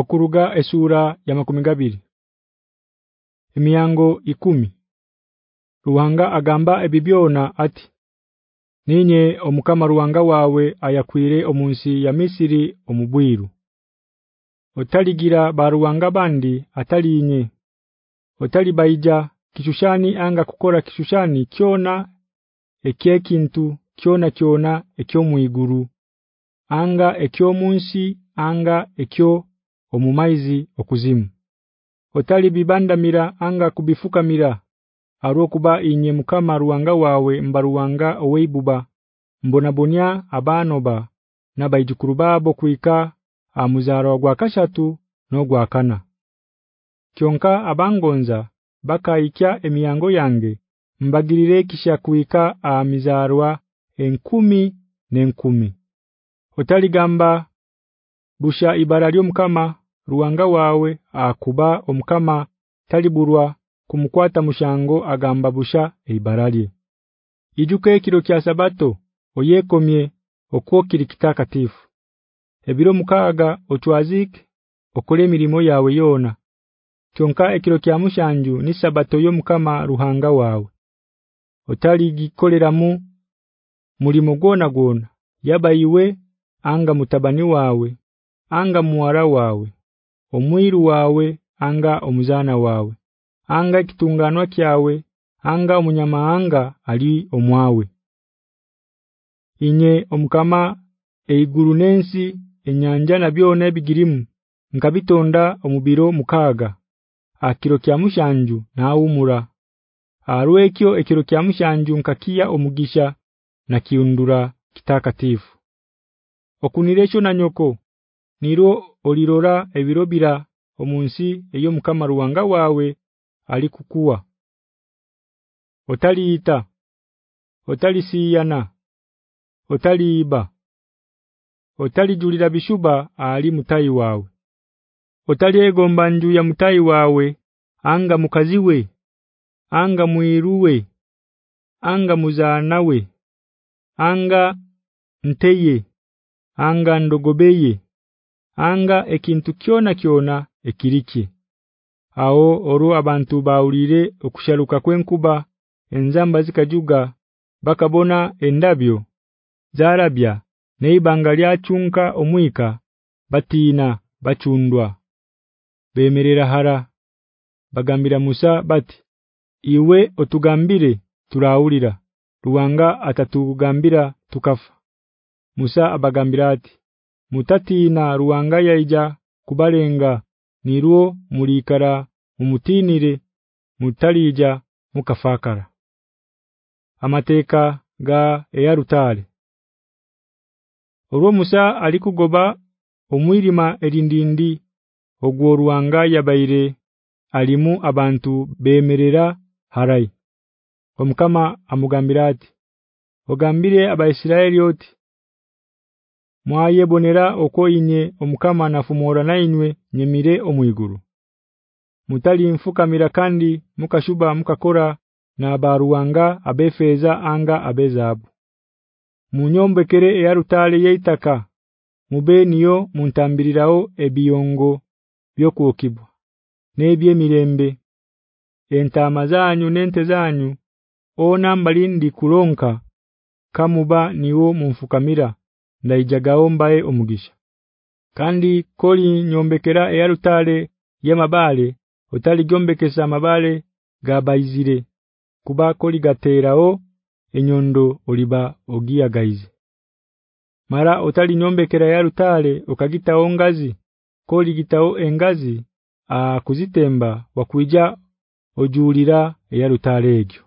okuruga esura ya makumigabiri Emiyango ikumi. Ruhanga agamba ebibyona ati Ninye omukama ruwanga wawe ayakwire omunsi ya Misiri omubwiru. Otaligira baruwanga bandi atalinye Otalibaija kishushani anga kukora kishushani kyona ekyekintu kyona kyona ekyo muiguru anga ekyo munsi anga ekyo omumaizi okuzimu. Otali bibandamira anga kubifuka kubifukamira arokuba inye mukama ruwanga wawe mbaruwanga oweibuba mbonabonya abanoba nabayijukuru babo kuika amuzaro gwa kashatu no gwakana Kyonka abangonza bakaikya emiyango yange mbagirire kisha kuika amizarwa enkumi nenkumi. Otali gamba busha ibara lyo mukama ruwanga wawe akuba omukama taliburwa kumukwata mushango agamba busha eibaralye Ijuke kiro kya sabato oyekomye okwokiri kitakatifu. Ebiro mukaga otwazike okole mirimo yawe yona Kyonka ekiro kya mushanju ni sabato yo mukama ruhanga wawe. Otali gikoleramu mulimo gona gona yabayiwe anga mutabani wawe anga muwara wawe omwiru wawe anga omuzana wawe anga kitunganwa kyawe anga omunyamaanga ali omwawe. Inye omukama eiguru nensi enyanja na byona ebigirimu nkabitonda omubiro mukaga akiro kya mushanju naumura arwekyo ekiro kya mushanju nkakia omugisha na kiundura kitakatifu. Okunirecho na nyoko niro olirora ebirobira omunsi eyo mukama ruwanga wawe alikukuwa. Otaliita otalisiana otaliiba otalijulira bishuba ali mutai wawe otaliegomba nju ya mutai wawe anga mukaziwe anga muiruwe anga muzanawe anga nteye anga ndogobeye anga ekintu kyona kyona ekiriki. Ao oru abantu baulire okusharuka kwenkuba enzamba zikajuga bakabona endabyo zarabya neibanga lyachunka omwika batina bachundwa bemerera hara. Bagambira Musa bati iwe otugambire turaulira ruwanga atatugambira tukafa. Musa abagambira ati mutatina ruwanga yaija kubalenga niruo mulikara umutinire mutalija mukafakara. Amateka ga eyarutale. Olwo Musa alikugoba omwirima erindindi ogwo ruwanga yabaire alimu abantu bemerera harai. Omukama amugambira ati ogambire abaisiraeli oti mwayebonera okoyinye omukama nafumora nainywe nyemire omwiguru mutali mfukamira kandi mukashuba mukakora na baruwanga abefeza anga abezabu. Munyombekere ya rutale yeitaka mube niyo muntambirirawo ebiyongo byokuokibwa nebye mirembe. Entama zanyu nente zanyu ona mbalindi kulonka kamuba niwo mumfukamira ndaijagaombae omugisha. Kandi koli nyombekera eyarutale yamabale utaligyombekesa mabale gabaizire kuba koli gaterao enyondo oliba ogia gaize mara utalinyombekera yarutale e ukagitao ngazi koli gitao engazi a kuzitemba wakuija ojulira e yarutale egyo.